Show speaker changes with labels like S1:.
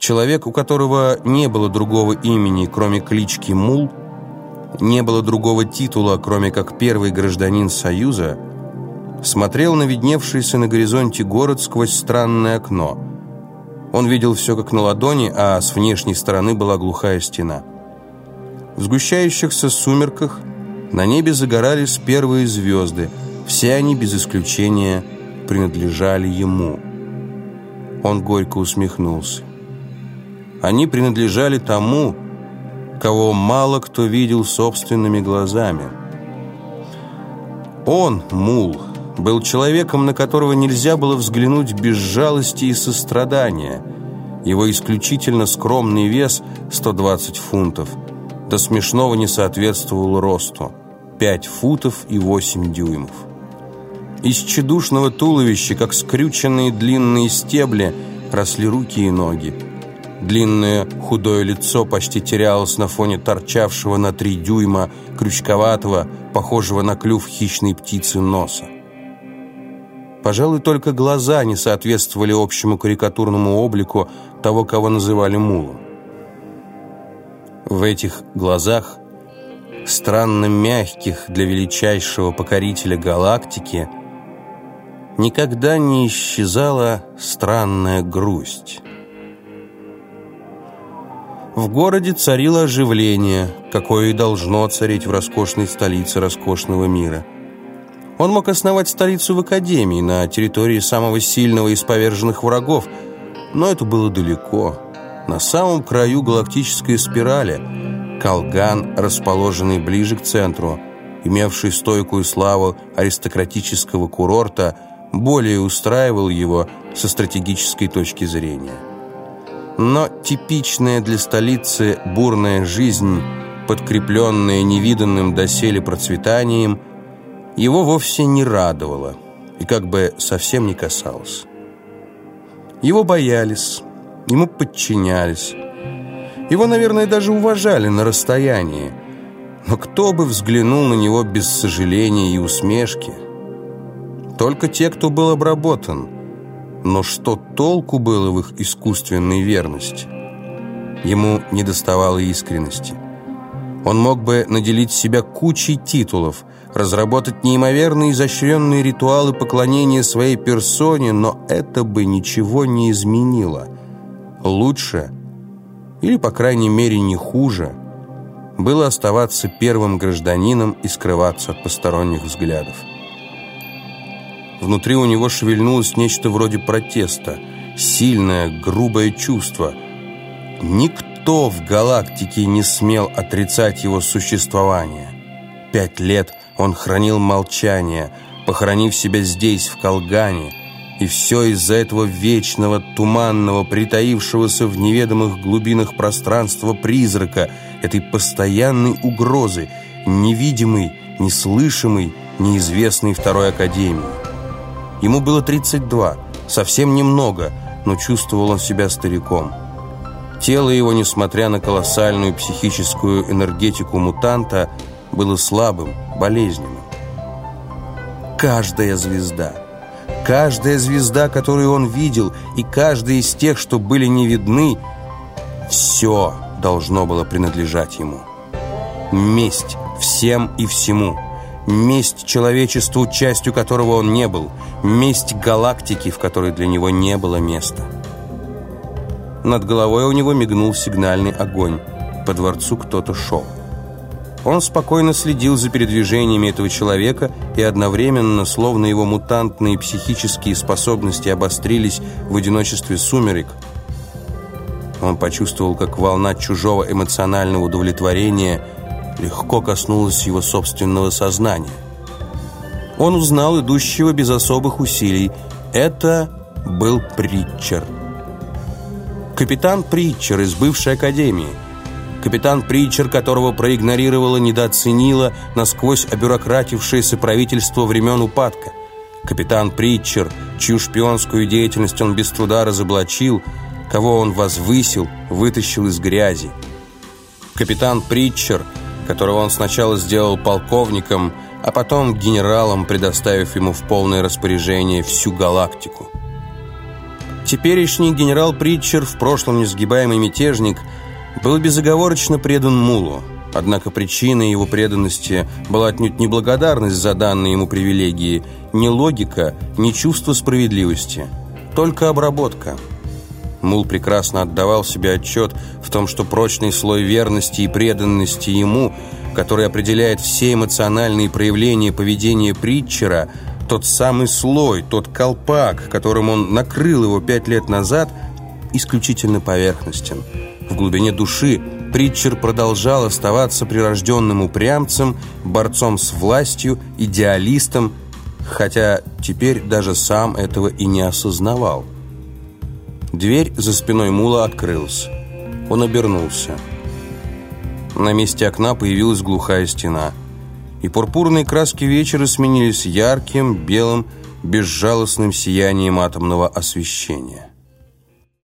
S1: Человек, у которого не было другого имени, кроме клички Мул, не было другого титула, кроме как первый гражданин Союза, смотрел на видневшийся на горизонте город сквозь странное окно. Он видел все как на ладони, а с внешней стороны была глухая стена. В сгущающихся сумерках на небе загорались первые звезды. Все они, без исключения, принадлежали ему. Он горько усмехнулся. Они принадлежали тому, кого мало кто видел собственными глазами. Он, Мул, был человеком, на которого нельзя было взглянуть без жалости и сострадания. Его исключительно скромный вес – 120 фунтов – до смешного не соответствовал росту – 5 футов и 8 дюймов. Из чедушного туловища, как скрюченные длинные стебли, росли руки и ноги. Длинное худое лицо почти терялось на фоне торчавшего на три дюйма крючковатого, похожего на клюв хищной птицы носа. Пожалуй, только глаза не соответствовали общему карикатурному облику того, кого называли мулом. В этих глазах, странно мягких для величайшего покорителя галактики, никогда не исчезала странная грусть. В городе царило оживление, какое и должно царить в роскошной столице роскошного мира. Он мог основать столицу в Академии на территории самого сильного из поверженных врагов, но это было далеко. На самом краю галактической спирали Калган, расположенный ближе к центру, имевший стойкую славу аристократического курорта, более устраивал его со стратегической точки зрения. Но типичная для столицы бурная жизнь, подкрепленная невиданным доселе процветанием, его вовсе не радовала и как бы совсем не касалась. Его боялись, ему подчинялись. Его, наверное, даже уважали на расстоянии. Но кто бы взглянул на него без сожаления и усмешки? Только те, кто был обработан – но что толку было в их искусственной верности? Ему не доставало искренности. Он мог бы наделить себя кучей титулов, разработать неимоверно изощренные ритуалы поклонения своей персоне, но это бы ничего не изменило. Лучше, или, по крайней мере, не хуже, было оставаться первым гражданином и скрываться от посторонних взглядов. Внутри у него шевельнулось нечто вроде протеста. Сильное, грубое чувство. Никто в галактике не смел отрицать его существование. Пять лет он хранил молчание, похоронив себя здесь, в Колгане. И все из-за этого вечного, туманного, притаившегося в неведомых глубинах пространства призрака, этой постоянной угрозы, невидимой, неслышимой, неизвестной Второй Академии. Ему было 32, совсем немного, но чувствовал он себя стариком. Тело его, несмотря на колоссальную психическую энергетику мутанта, было слабым, болезненным. Каждая звезда, каждая звезда, которую он видел, и каждая из тех, что были не видны, все должно было принадлежать ему. Месть всем и всему – месть человечеству, частью которого он не был, месть галактики, в которой для него не было места. Над головой у него мигнул сигнальный огонь. По дворцу кто-то шел. Он спокойно следил за передвижениями этого человека и одновременно, словно его мутантные психические способности обострились в одиночестве сумерек, он почувствовал, как волна чужого эмоционального удовлетворения – легко коснулась его собственного сознания. Он узнал идущего без особых усилий. Это был Притчер. Капитан Притчер из бывшей академии. Капитан Притчер, которого проигнорировало, недооценило насквозь обюрократившееся правительство времен упадка. Капитан Притчер, чью шпионскую деятельность он без труда разоблачил, кого он возвысил, вытащил из грязи. Капитан Притчер – которого он сначала сделал полковником, а потом генералом, предоставив ему в полное распоряжение всю галактику. Теперешний генерал Притчер, в прошлом несгибаемый мятежник, был безоговорочно предан Мулу. Однако причиной его преданности была отнюдь не благодарность за данные ему привилегии, не логика, не чувство справедливости, только обработка. Мул прекрасно отдавал себе отчет в том, что прочный слой верности и преданности ему, который определяет все эмоциональные проявления поведения Притчера, тот самый слой, тот колпак, которым он накрыл его пять лет назад, исключительно поверхностен. В глубине души Притчер продолжал оставаться прирожденным упрямцем, борцом с властью, идеалистом, хотя теперь даже сам этого и не осознавал. Дверь за спиной Мула открылась. Он обернулся. На месте окна появилась глухая стена. И пурпурные краски вечера сменились ярким, белым, безжалостным сиянием атомного освещения.